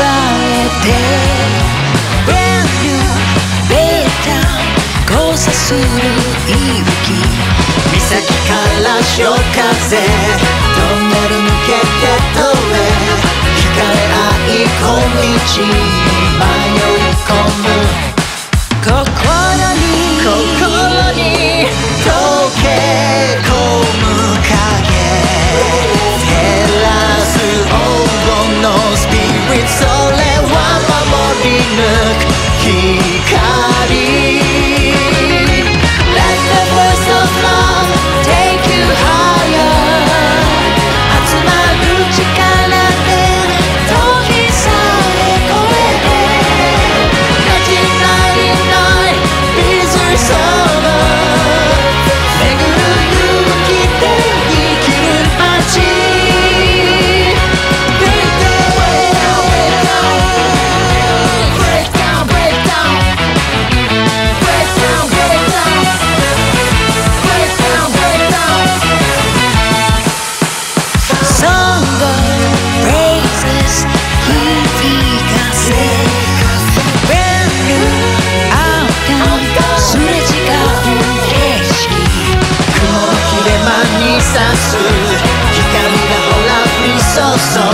えてってベータ交差する息。吹岬から潮風トンネル抜けて飛べ惹かれ合いこ小道 sa qui camina la